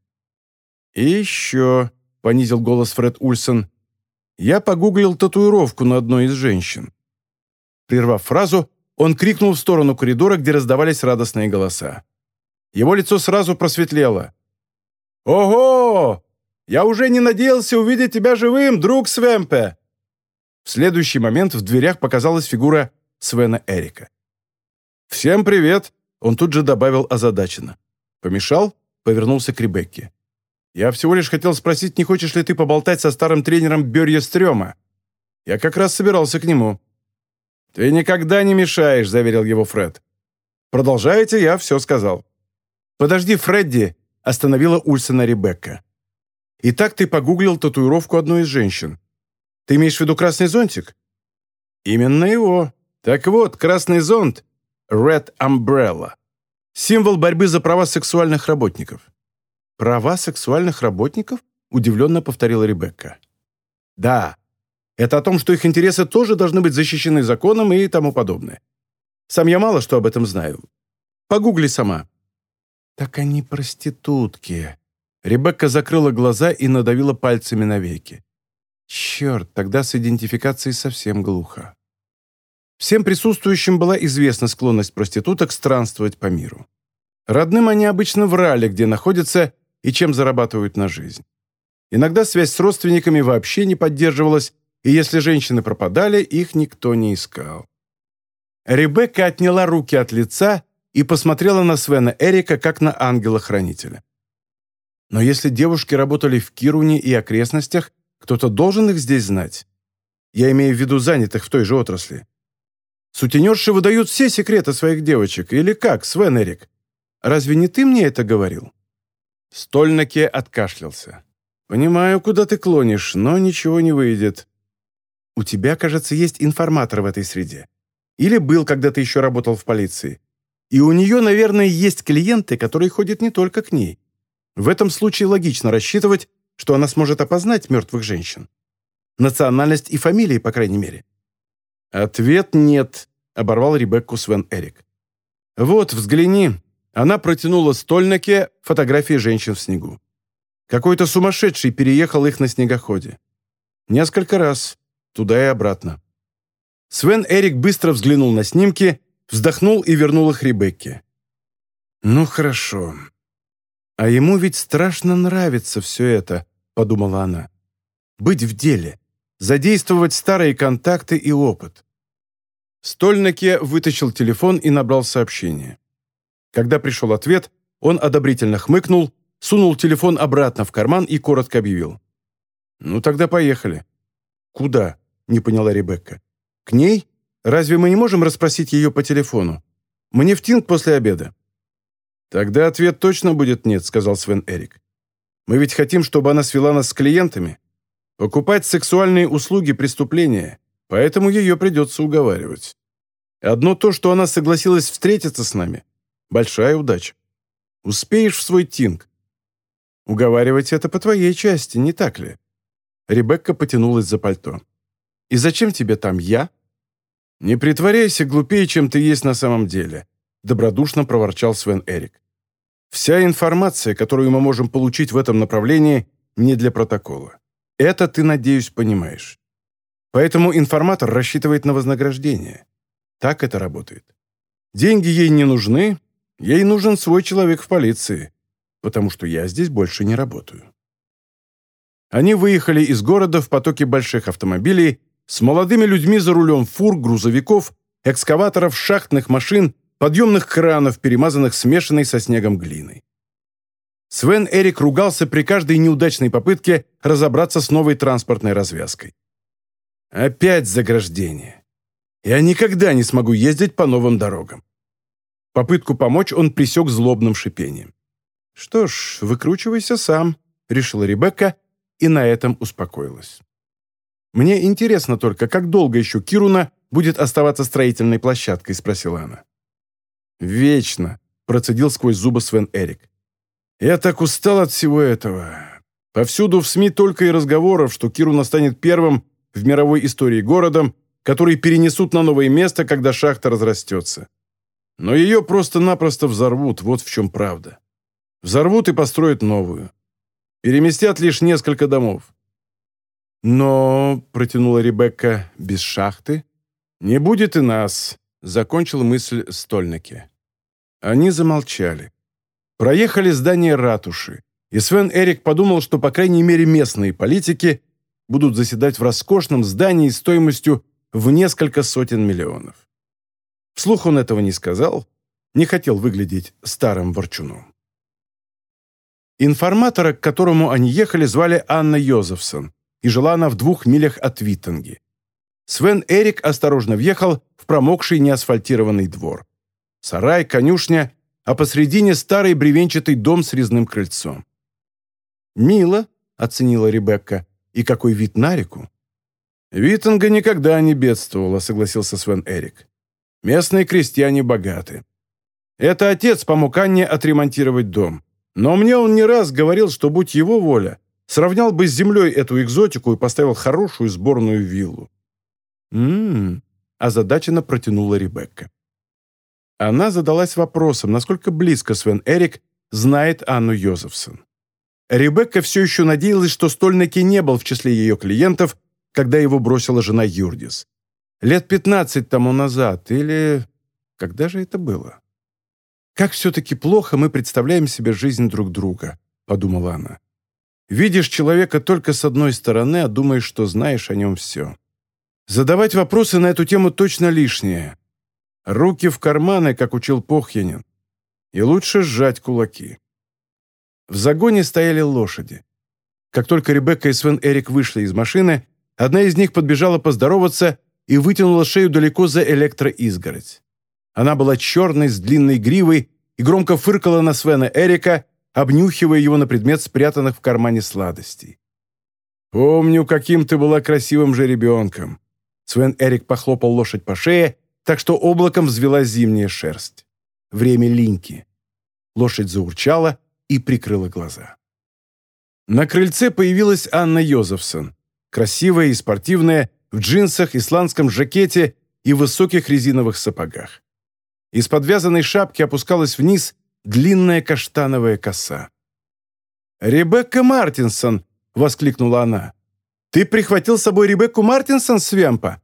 «И еще», — понизил голос Фред Ульсон, «я погуглил татуировку на одной из женщин». Прервав фразу, он крикнул в сторону коридора, где раздавались радостные голоса. Его лицо сразу просветлело. «Ого! Я уже не надеялся увидеть тебя живым, друг Свемпе!» В следующий момент в дверях показалась фигура Свена Эрика. «Всем привет!» Он тут же добавил озадаченно. «Помешал?» — повернулся к Ребекке. «Я всего лишь хотел спросить, не хочешь ли ты поболтать со старым тренером Берье Стрёма? Я как раз собирался к нему». «Ты никогда не мешаешь», — заверил его Фред. «Продолжайте, я все сказал». «Подожди, Фредди», — остановила Ульсона Ребекка. «Итак, ты погуглил татуировку одной из женщин. Ты имеешь в виду красный зонтик?» «Именно его. Так вот, красный зонт — Red Umbrella. Символ борьбы за права сексуальных работников». «Права сексуальных работников?» — удивленно повторила Ребекка. «Да, это о том, что их интересы тоже должны быть защищены законом и тому подобное. Сам я мало что об этом знаю. Погугли сама». «Так они проститутки». Ребекка закрыла глаза и надавила пальцами на веки. «Черт, тогда с идентификацией совсем глухо». Всем присутствующим была известна склонность проституток странствовать по миру. Родным они обычно врали, где находятся и чем зарабатывают на жизнь. Иногда связь с родственниками вообще не поддерживалась, и если женщины пропадали, их никто не искал. Ребекка отняла руки от лица и посмотрела на Свена Эрика как на ангела-хранителя. Но если девушки работали в Кируне и окрестностях, кто-то должен их здесь знать. Я имею в виду занятых в той же отрасли. Сутенерши выдают все секреты своих девочек, или как, Свен Эрик? Разве не ты мне это говорил?» Стольнаке откашлялся. «Понимаю, куда ты клонишь, но ничего не выйдет. У тебя, кажется, есть информатор в этой среде. Или был, когда ты еще работал в полиции. И у нее, наверное, есть клиенты, которые ходят не только к ней. В этом случае логично рассчитывать, что она сможет опознать мертвых женщин. Национальность и фамилии, по крайней мере. «Ответ нет», — оборвал Ребекку Свен Эрик. «Вот, взгляни». Она протянула стольнике фотографии женщин в снегу. Какой-то сумасшедший переехал их на снегоходе. Несколько раз, туда и обратно. Свен Эрик быстро взглянул на снимки, вздохнул и вернул их Ребекке. «Ну, хорошо. А ему ведь страшно нравится все это», — подумала она. «Быть в деле, задействовать старые контакты и опыт». Стольнике вытащил телефон и набрал сообщение. Когда пришел ответ, он одобрительно хмыкнул, сунул телефон обратно в карман и коротко объявил. «Ну, тогда поехали». «Куда?» — не поняла Ребекка. «К ней? Разве мы не можем расспросить ее по телефону? Мне в Тинг после обеда». «Тогда ответ точно будет нет», — сказал Свен Эрик. «Мы ведь хотим, чтобы она свела нас с клиентами. Покупать сексуальные услуги – преступление, поэтому ее придется уговаривать. Одно то, что она согласилась встретиться с нами – большая удача. Успеешь в свой Тинг. Уговаривать это по твоей части, не так ли?» Ребекка потянулась за пальто. «И зачем тебе там я?» «Не притворяйся глупее, чем ты есть на самом деле», добродушно проворчал Свен Эрик. «Вся информация, которую мы можем получить в этом направлении, не для протокола. Это ты, надеюсь, понимаешь. Поэтому информатор рассчитывает на вознаграждение. Так это работает. Деньги ей не нужны, ей нужен свой человек в полиции, потому что я здесь больше не работаю». Они выехали из города в потоке больших автомобилей с молодыми людьми за рулем фур, грузовиков, экскаваторов, шахтных машин, подъемных кранов, перемазанных смешанной со снегом глиной. Свен Эрик ругался при каждой неудачной попытке разобраться с новой транспортной развязкой. Опять заграждение. Я никогда не смогу ездить по новым дорогам. Попытку помочь он присек злобным шипением. «Что ж, выкручивайся сам», — решила Ребекка, и на этом успокоилась. «Мне интересно только, как долго еще Кируна будет оставаться строительной площадкой?» – спросила она. «Вечно», – процедил сквозь зубы Свен Эрик. «Я так устал от всего этого. Повсюду в СМИ только и разговоров, что Кируна станет первым в мировой истории городом, который перенесут на новое место, когда шахта разрастется. Но ее просто-напросто взорвут, вот в чем правда. Взорвут и построят новую. Переместят лишь несколько домов. «Но», — протянула Ребекка, — «без шахты?» «Не будет и нас», — закончил мысль Стольнике. Они замолчали. Проехали здание ратуши, и Свен Эрик подумал, что, по крайней мере, местные политики будут заседать в роскошном здании стоимостью в несколько сотен миллионов. Вслух он этого не сказал, не хотел выглядеть старым ворчуном. Информатора, к которому они ехали, звали Анна Йозефсон, и жила она в двух милях от Виттенги. Свен Эрик осторожно въехал в промокший неасфальтированный двор. Сарай, конюшня, а посредине старый бревенчатый дом с резным крыльцом. «Мило», — оценила Ребекка, — «и какой вид на реку». «Виттенга никогда не бедствовала», — согласился Свен Эрик. «Местные крестьяне богаты. Это отец помог Анне отремонтировать дом. Но мне он не раз говорил, что, будь его воля, сравнял бы с землей эту экзотику и поставил хорошую сборную виллу. «М-м-м», озадаченно протянула Ребекка. Она задалась вопросом, насколько близко Свен Эрик знает Анну Йозефсон. Ребекка все еще надеялась, что Стольники не был в числе ее клиентов, когда его бросила жена Юрдис. Лет пятнадцать тому назад, или... Когда же это было? «Как все-таки плохо мы представляем себе жизнь друг друга», — подумала она. «Видишь человека только с одной стороны, а думаешь, что знаешь о нем все. Задавать вопросы на эту тему точно лишнее. Руки в карманы, как учил Похьянин. И лучше сжать кулаки». В загоне стояли лошади. Как только Ребекка и Свен Эрик вышли из машины, одна из них подбежала поздороваться, и вытянула шею далеко за электроизгородь. Она была черной, с длинной гривой и громко фыркала на Свена Эрика, обнюхивая его на предмет спрятанных в кармане сладостей. «Помню, каким ты была красивым же ребенком». Свен Эрик похлопал лошадь по шее, так что облаком взвела зимняя шерсть. Время линьки. Лошадь заурчала и прикрыла глаза. На крыльце появилась Анна Йозефсон, красивая и спортивная, в джинсах, исландском жакете и высоких резиновых сапогах. Из подвязанной шапки опускалась вниз длинная каштановая коса. «Ребекка Мартинсон!» — воскликнула она. «Ты прихватил с собой Ребекку Мартинсон, Свемпа?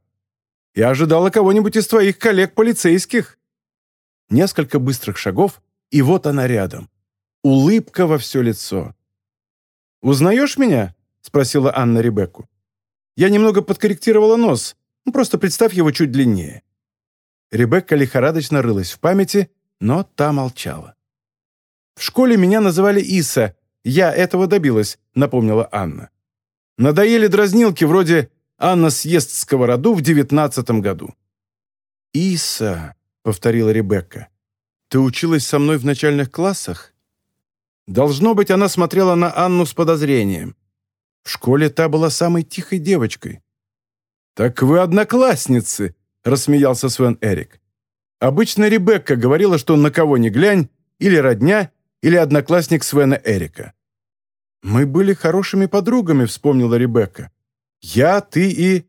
Я ожидала кого-нибудь из твоих коллег-полицейских». Несколько быстрых шагов, и вот она рядом. Улыбка во все лицо. «Узнаешь меня?» — спросила Анна Ребекку. «Я немного подкорректировала нос. Ну, просто представь его чуть длиннее». Ребекка лихорадочно рылась в памяти, но та молчала. «В школе меня называли Иса. Я этого добилась», — напомнила Анна. «Надоели дразнилки вроде «Анна съест сковороду» в девятнадцатом году». «Иса», — повторила Ребекка. «Ты училась со мной в начальных классах?» Должно быть, она смотрела на Анну с подозрением. В школе та была самой тихой девочкой. «Так вы одноклассницы!» — рассмеялся Свен Эрик. Обычно Ребекка говорила, что на кого ни глянь, или родня, или одноклассник Свена Эрика. «Мы были хорошими подругами», — вспомнила Ребекка. «Я, ты и...»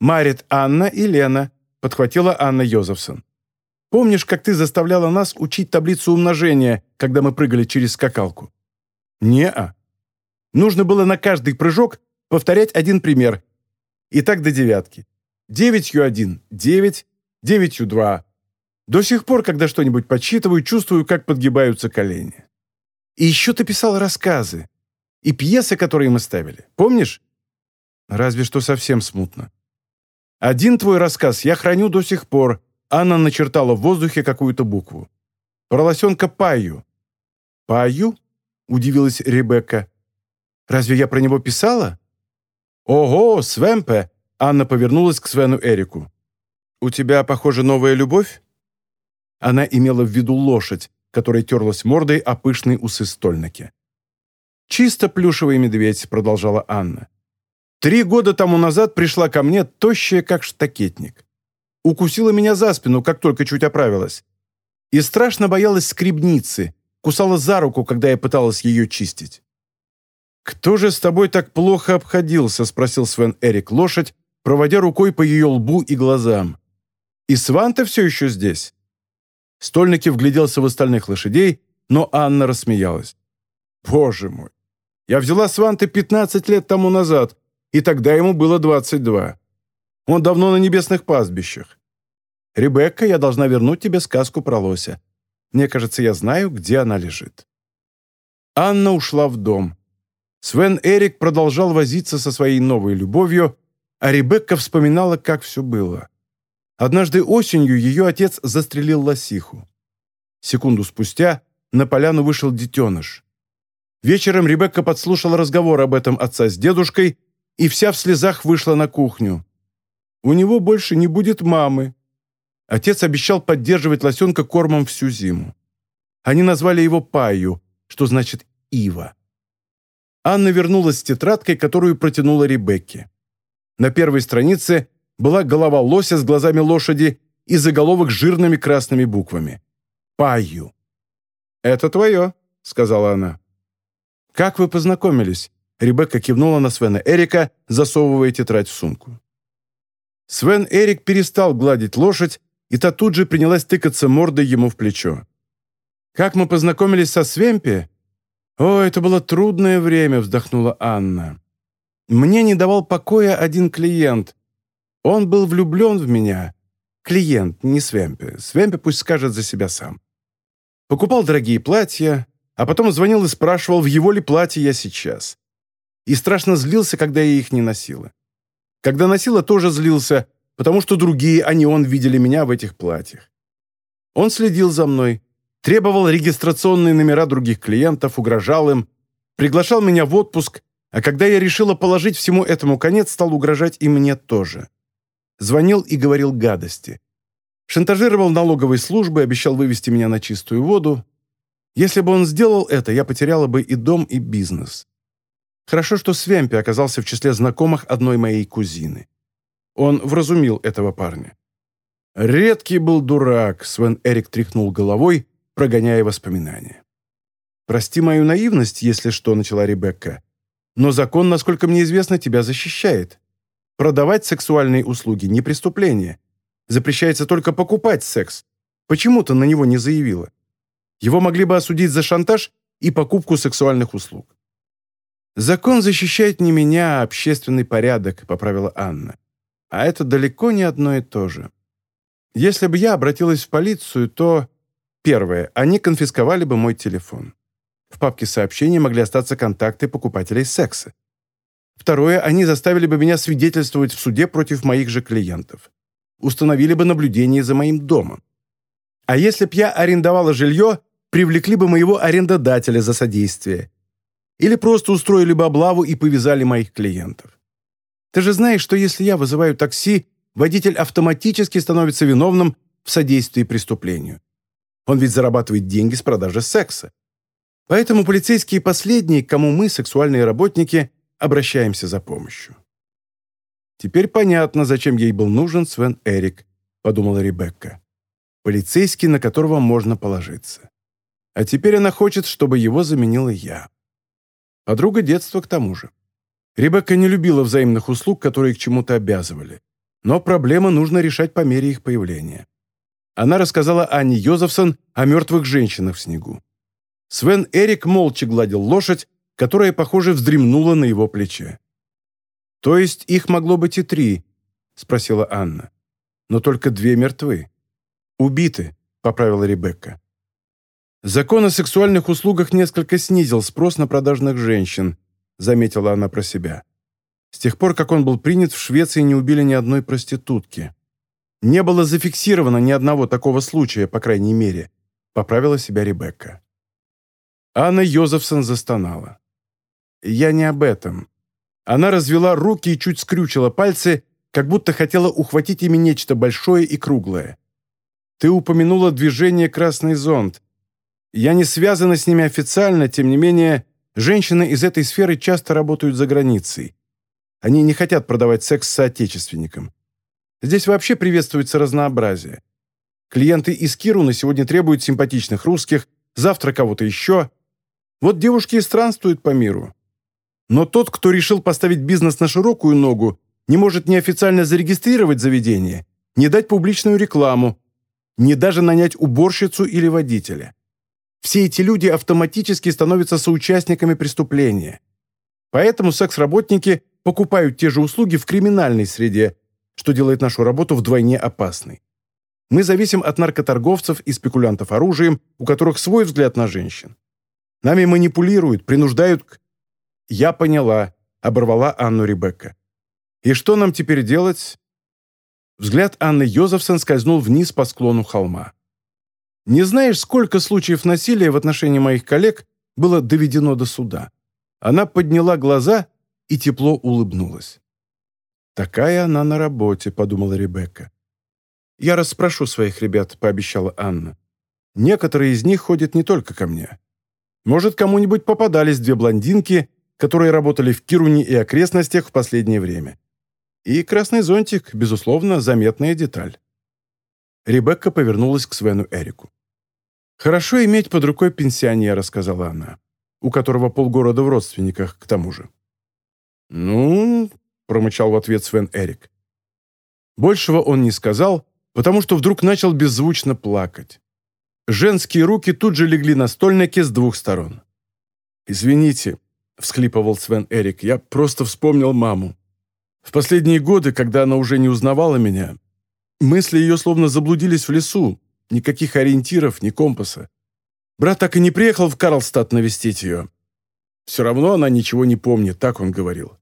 «Марит Анна и Лена», — подхватила Анна Йозефсон. «Помнишь, как ты заставляла нас учить таблицу умножения, когда мы прыгали через скакалку?» «Не-а. Нужно было на каждый прыжок повторять один пример. И так до девятки. Девятью один — девять, девятью два. До сих пор, когда что-нибудь подсчитываю, чувствую, как подгибаются колени. И еще ты писал рассказы. И пьесы, которые мы ставили. Помнишь? Разве что совсем смутно. Один твой рассказ я храню до сих пор. Анна начертала в воздухе какую-то букву. Про Паю. Паю? Удивилась Ребекка. Разве я про него писала? Ого, Свемпе! Анна повернулась к Свену Эрику. «У тебя, похоже, новая любовь?» Она имела в виду лошадь, которая терлась мордой о пышные усы стольники. «Чисто плюшевый медведь», — продолжала Анна. «Три года тому назад пришла ко мне тощая, как штакетник. Укусила меня за спину, как только чуть оправилась. И страшно боялась скребницы, кусала за руку, когда я пыталась ее чистить. «Кто же с тобой так плохо обходился?» — спросил Свен Эрик лошадь, проводя рукой по ее лбу и глазам. «И Сванта все еще здесь?» Стольников вгляделся в остальных лошадей, но Анна рассмеялась. «Боже мой! Я взяла Сванты 15 лет тому назад, и тогда ему было 22. Он давно на небесных пастбищах. Ребекка, я должна вернуть тебе сказку про лося. Мне кажется, я знаю, где она лежит». Анна ушла в дом. Свен Эрик продолжал возиться со своей новой любовью, а Ребекка вспоминала, как все было. Однажды осенью ее отец застрелил лосиху. Секунду спустя на поляну вышел детеныш. Вечером Ребекка подслушала разговор об этом отца с дедушкой и вся в слезах вышла на кухню. У него больше не будет мамы. Отец обещал поддерживать лосенка кормом всю зиму. Они назвали его Паю, что значит «ива». Анна вернулась с тетрадкой, которую протянула Ребекке. На первой странице была голова лося с глазами лошади и заголовок жирными красными буквами. «Паю». «Это твое», — сказала она. «Как вы познакомились?» Ребекка кивнула на Свена Эрика, засовывая тетрадь в сумку. Свен Эрик перестал гладить лошадь, и та тут же принялась тыкаться мордой ему в плечо. «Как мы познакомились со Свемпи?» «О, это было трудное время», — вздохнула Анна. Мне не давал покоя один клиент. Он был влюблен в меня. Клиент, не Свемпе. Свемпе пусть скажет за себя сам. Покупал дорогие платья, а потом звонил и спрашивал, в его ли платье я сейчас. И страшно злился, когда я их не носила. Когда носила, тоже злился, потому что другие, а не он, видели меня в этих платьях. Он следил за мной, требовал регистрационные номера других клиентов, угрожал им, приглашал меня в отпуск а когда я решила положить всему этому конец, стал угрожать и мне тоже. звонил и говорил гадости. Шантажировал налоговой службы, обещал вывести меня на чистую воду. Если бы он сделал это, я потеряла бы и дом, и бизнес. Хорошо, что Свемпи оказался в числе знакомых одной моей кузины. Он вразумил этого парня. Редкий был дурак, Свен Эрик тряхнул головой, прогоняя воспоминания. «Прости мою наивность, если что», — начала Ребекка. «Но закон, насколько мне известно, тебя защищает. Продавать сексуальные услуги — не преступление. Запрещается только покупать секс. Почему ты на него не заявила? Его могли бы осудить за шантаж и покупку сексуальных услуг». «Закон защищает не меня, а общественный порядок», — поправила Анна. «А это далеко не одно и то же. Если бы я обратилась в полицию, то...» Первое. Они конфисковали бы мой телефон. В папке сообщений могли остаться контакты покупателей секса. Второе, они заставили бы меня свидетельствовать в суде против моих же клиентов. Установили бы наблюдение за моим домом. А если б я арендовала жилье, привлекли бы моего арендодателя за содействие. Или просто устроили бы облаву и повязали моих клиентов. Ты же знаешь, что если я вызываю такси, водитель автоматически становится виновным в содействии преступлению. Он ведь зарабатывает деньги с продажи секса. Поэтому полицейские последние, к кому мы, сексуальные работники, обращаемся за помощью. Теперь понятно, зачем ей был нужен Свен Эрик, подумала Ребекка. Полицейский, на которого можно положиться. А теперь она хочет, чтобы его заменила я. Подруга детства к тому же. Ребекка не любила взаимных услуг, которые к чему-то обязывали. Но проблемы нужно решать по мере их появления. Она рассказала Анне Йозефсон о мертвых женщинах в снегу. Свен Эрик молча гладил лошадь, которая, похоже, вздремнула на его плече. «То есть их могло быть и три?» — спросила Анна. «Но только две мертвы. Убиты», — поправила Ребекка. «Закон о сексуальных услугах несколько снизил спрос на продажных женщин», — заметила она про себя. С тех пор, как он был принят, в Швеции не убили ни одной проститутки. Не было зафиксировано ни одного такого случая, по крайней мере, поправила себя Ребекка. Анна Йозефсон застонала. «Я не об этом». Она развела руки и чуть скрючила пальцы, как будто хотела ухватить ими нечто большое и круглое. «Ты упомянула движение «Красный зонт». Я не связана с ними официально, тем не менее, женщины из этой сферы часто работают за границей. Они не хотят продавать секс соотечественникам. Здесь вообще приветствуется разнообразие. Клиенты из Кируна сегодня требуют симпатичных русских, завтра кого-то еще. Вот девушки и странствуют по миру. Но тот, кто решил поставить бизнес на широкую ногу, не может неофициально зарегистрировать заведение, не дать публичную рекламу, не даже нанять уборщицу или водителя. Все эти люди автоматически становятся соучастниками преступления. Поэтому секс-работники покупают те же услуги в криминальной среде, что делает нашу работу вдвойне опасной. Мы зависим от наркоторговцев и спекулянтов оружием, у которых свой взгляд на женщин. Нами манипулируют, принуждают к... «Я поняла», — оборвала Анну Ребекка. «И что нам теперь делать?» Взгляд Анны Йозефсон скользнул вниз по склону холма. «Не знаешь, сколько случаев насилия в отношении моих коллег было доведено до суда?» Она подняла глаза и тепло улыбнулась. «Такая она на работе», — подумала Ребекка. «Я расспрошу своих ребят», — пообещала Анна. «Некоторые из них ходят не только ко мне. Может, кому-нибудь попадались две блондинки, которые работали в Кируне и окрестностях в последнее время. И красный зонтик, безусловно, заметная деталь». Ребекка повернулась к Свену Эрику. «Хорошо иметь под рукой пенсионера», — сказала она, у которого полгорода в родственниках, к тому же. «Ну, промычал в ответ Свен Эрик. Большего он не сказал, потому что вдруг начал беззвучно плакать. Женские руки тут же легли на стольнике с двух сторон. «Извините», — всхлипывал Свен Эрик, — «я просто вспомнил маму. В последние годы, когда она уже не узнавала меня, мысли ее словно заблудились в лесу, никаких ориентиров, ни компаса. Брат так и не приехал в Карлстад навестить ее. Все равно она ничего не помнит, так он говорил.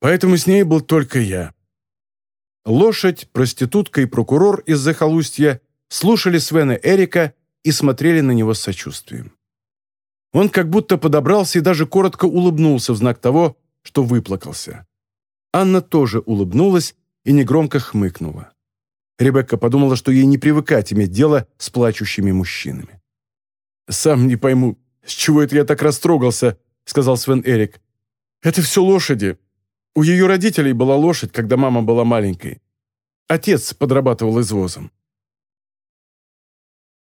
Поэтому с ней был только я. Лошадь, проститутка и прокурор из захолустья слушали Свена Эрика и смотрели на него с сочувствием. Он как будто подобрался и даже коротко улыбнулся в знак того, что выплакался. Анна тоже улыбнулась и негромко хмыкнула. Ребекка подумала, что ей не привыкать иметь дело с плачущими мужчинами. «Сам не пойму, с чего это я так растрогался», — сказал Свен Эрик. «Это все лошади. У ее родителей была лошадь, когда мама была маленькой. Отец подрабатывал извозом.